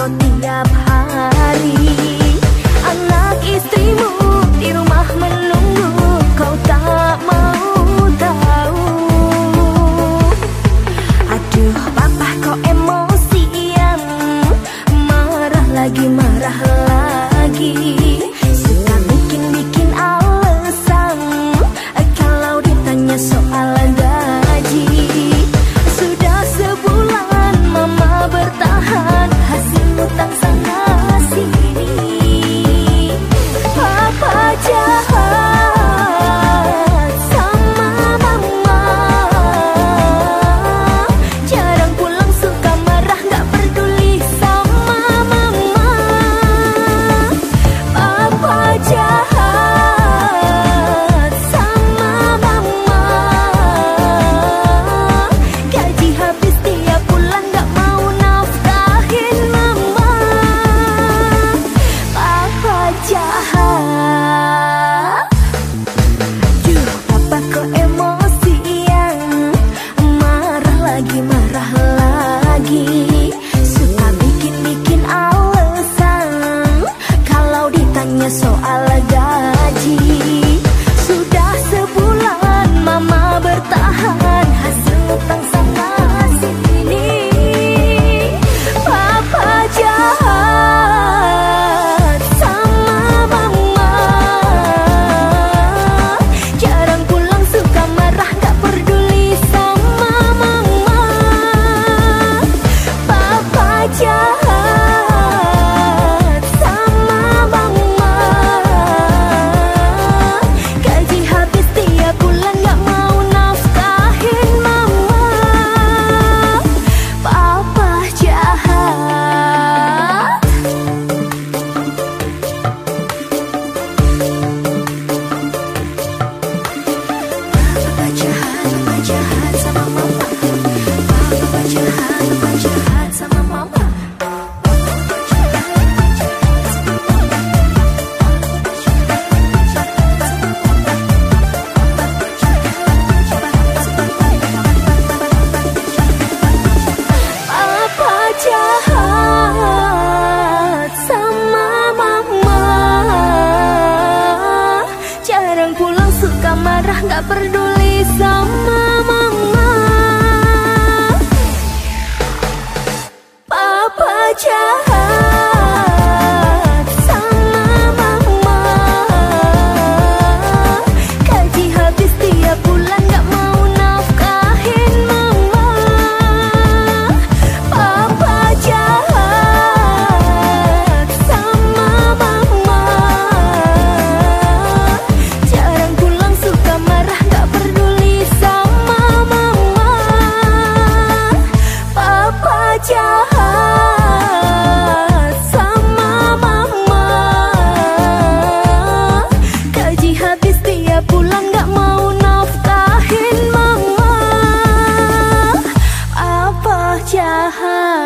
upload tiap hari Anak istrimu di rumah menunggu Kau tak mau tahu. Aduh papa kau emosian? Marah lagi, marah lagi. 죠 哈。